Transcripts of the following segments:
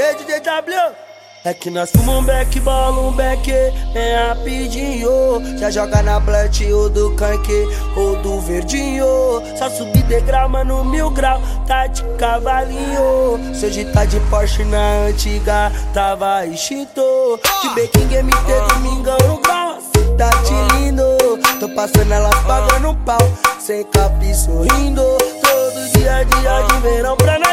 DW. É que nós fumamos um back, bola um back, é rapidinho. Já joga na blunt ou do canque ou do verdinho. Só subir degrau, mano, mil grau, tá de cavalinho. Se hoje tá de Porsche na antiga, tava extinto. De Baking MT, domingão no grau, te lindo. Tô passando elas pagando um pau, sem capi sorrindo. Todo dia, dia de verão pra nós,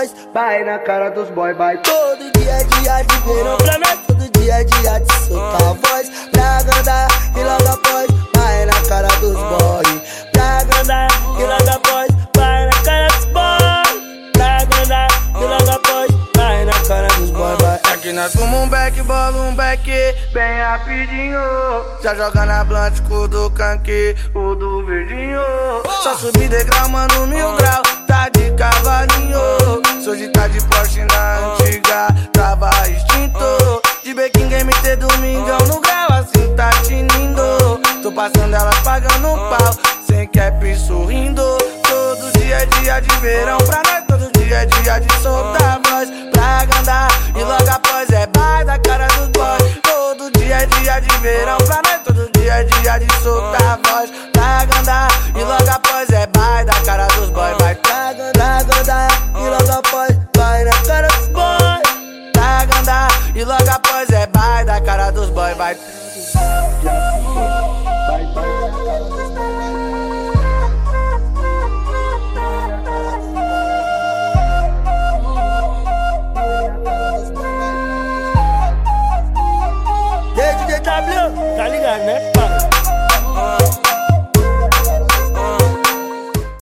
após vai na cara dos boy, vai todo dia, dia de verão pra nós, todo dia, dia de soltar a voz pra andar e logo após vai na cara dos boy, pra andar e logo após vai na cara dos boy, pra andar e logo após vai na cara dos boy, vai. Aqui nós fumamos um back, bola um back, bem rapidinho. Já joga na blunt do canque, o do verdinho. Só subir degrau, mano, mil grau, tá de cavalinho. Tô passando elas pagando pau, sem cap sorrindo. Todo dia é dia de verão pra nós, todo dia é dia de soltar voz pra andar. E logo após é bar da cara dos boys. Todo dia é dia de verão pra nós, todo dia é dia de soltar voz pra andar. E logo após é bar da cara dos boys. Vai pra andar. E logo após vai na cara dos boys. Pra. E logo após é bar da cara dos boys. Vai. that, man.